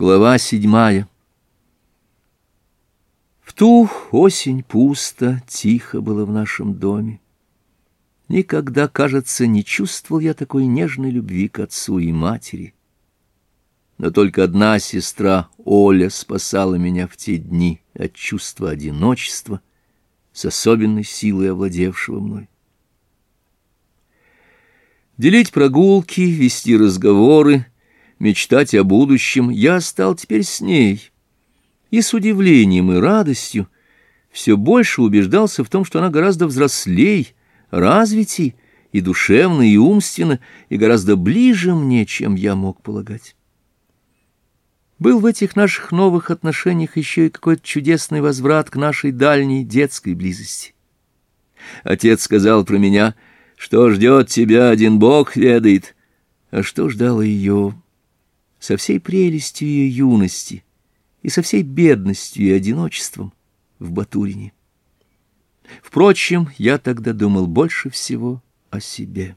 Глава седьмая В ту осень пусто, тихо было в нашем доме. Никогда, кажется, не чувствовал я такой нежной любви к отцу и матери. Но только одна сестра, Оля, спасала меня в те дни от чувства одиночества, с особенной силой овладевшего мной. Делить прогулки, вести разговоры — мечтать о будущем, я стал теперь с ней. И с удивлением и радостью все больше убеждался в том, что она гораздо взрослей, развитей, и душевно, и умственно, и гораздо ближе мне, чем я мог полагать. Был в этих наших новых отношениях еще и какой-то чудесный возврат к нашей дальней детской близости. Отец сказал про меня, что ждет тебя один Бог ведает, а что ждало ее со всей прелестью ее юности и со всей бедностью и одиночеством в Батурине. Впрочем, я тогда думал больше всего о себе.